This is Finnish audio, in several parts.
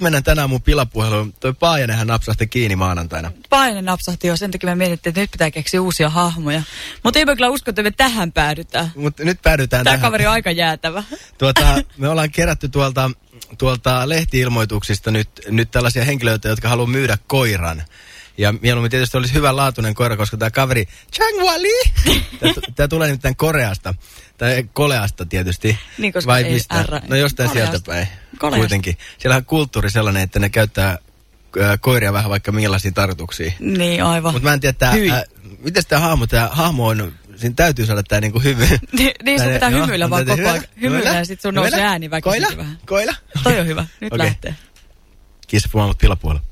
mennään tänään mun pilapuheluun. Toi Paajanenhan napsahti kiinni maanantaina. Paine napsahti jo, sen takia me mietittiin, että nyt pitää keksiä uusia hahmoja. Mutta ei mä kyllä usko, että me tähän päädytään. Mutta nyt päädytään Tämä tähän. kaveri on aika jäätävä. Tuota, me ollaan kerätty tuolta, tuolta lehtiilmoituksista nyt, nyt tällaisia henkilöitä, jotka haluaa myydä koiran. Ja mieluummin tietysti olisi hyvän laatuinen koira, koska tämä kaveri, Changwali, tämä tulee nimittäin Koreasta, tai Koleasta tietysti. Niin, koska Vai ei mistä? R. No jostain Koleasta. sieltä päin Koleasta. kuitenkin. Siellä on kulttuuri sellainen, että ne käyttää ää, koiria vähän vaikka millaisiin tarkoituksiin. Niin, aivan. Mutta mä en tiedä, tää, ää, miten tämä hahmo, tämä hahmo on, siinä täytyy saada tämä niinku hyvy. Niin, niin sun Tää- pitää joo, hymyillä vaan koko ajan. Hymyillä ja sit sun nousee Koila? ääni väkisinkin Koila? vähän. Koila? Toi on hyvä. Nyt Okei. lähtee. Kissa puhumaan pilapuolella.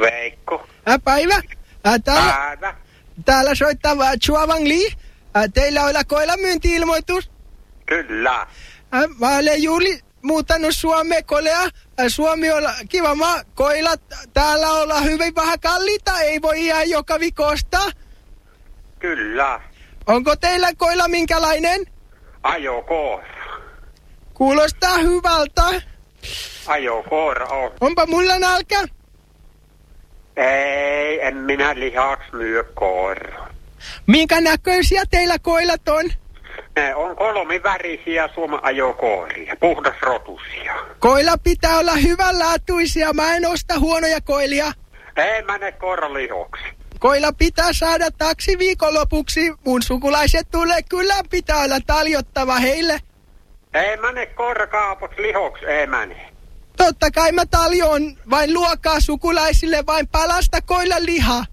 Veikko. Ää, päivä. Ää, täällä, Päivä. täällä soittaa vaan Chua Wang Li. Ää, teillä on koilan myynti-ilmoitus. Kyllä. Ää, mä olen juuri muuttanut Suomeen kolea. Ää, Suomi on kiva maa. Koilat täällä ollaan hyvin vähän kalliita. Ei voi ihan joka viikko ostaa. Kyllä. Onko teillä koila minkälainen? Ajokoira. Kuulostaa hyvältä. Ajokoira on. Onpa mulla nälkä. Ei, en minä lihaks myy koira. Minkä näköisiä teillä koilat on? Ne on kolmivärisiä Suomen ajokoiria. Puhdasrotusia. Koila pitää olla hyvänlaatuisia. Mä en osta huonoja koilia. Ei mene koiralihoksi. Koila pitää saada taksi viikonlopuksi. Mun sukulaiset tulee kyllä pitää olla taljottava heille. Ei mene koirakaapots lihoksi, ei mene. Totta kai mä taljoon vain luokaa sukulaisille vain palasta koilan lihaa.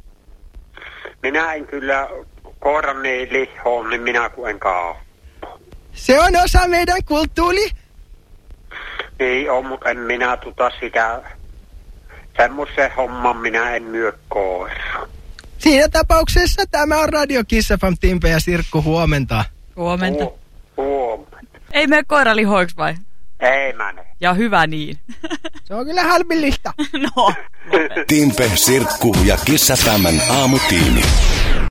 Minä en kyllä koiran niin lihoon, niin minä kun en kaa. Se on osa meidän kulttuuri. Ei oo, mutta en minä tuta sitä. Semmoisen homman minä en myö koira. Siinä tapauksessa tämä on Radio Kiss FM, Timpe ja Sirkku huomenta. Huomenta. Hu- Huomenta. Ei mene koira lihoiksi vai? Ei mene. Ja hyvä niin. Se on kyllä halpillista. no. Timpe, Sirkku ja Kissa aamu tiimi.